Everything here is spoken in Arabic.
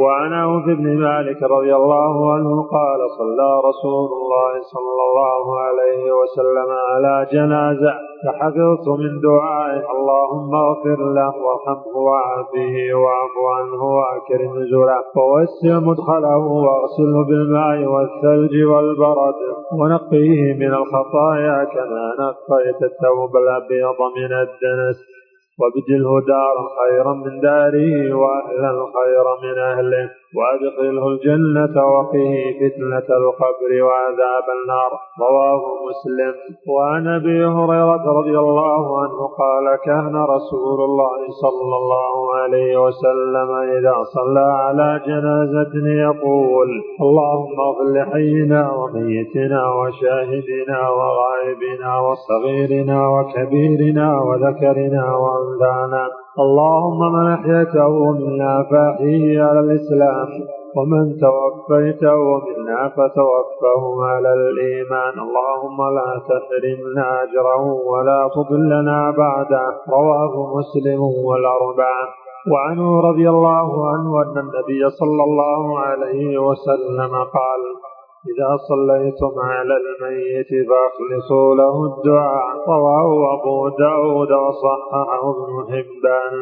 وعن عوف بن مالك رضي الله عنه قال صلى رسول الله صلى الله عليه وسلم على جنازة فحفظت من دعائه اللهم اغفر له وارحمه وعافه واعف عنه واكرم نزله ووسع مدخله واغسله بالماء والثلج والبرد ونقيه من الخطايا كما نقيت الثوب الأبيض من الدنس. وابدله دارا خيرا من داره واهلا خيرا من أهله. وادخله الجنة وقه فتنة القبر وعذاب النار. رواه مسلم. وعن أبي هريرة رضي الله عنه قال كان رسول الله صلى الله عليه وسلم إذا صلى على جنازة يقول اللهم اغفر لحينا وميتنا وشاهدنا وغائبنا وصغيرنا وكبيرنا وذكرنا وأنثانا. اللهم من احيته منا فأحيه على الإسلام ومن توفيته منا فتوفه على الإيمان. اللهم لا تحرمنا أجره ولا تضلنا بعده. رواه مسلم والأربعة. وعنه رضي الله عنه أن النبي صلى الله عليه وسلم قال إذا صليتم على الميت فأخلصوا له الدعاء رواه أبو داود وصححه ابن حبان.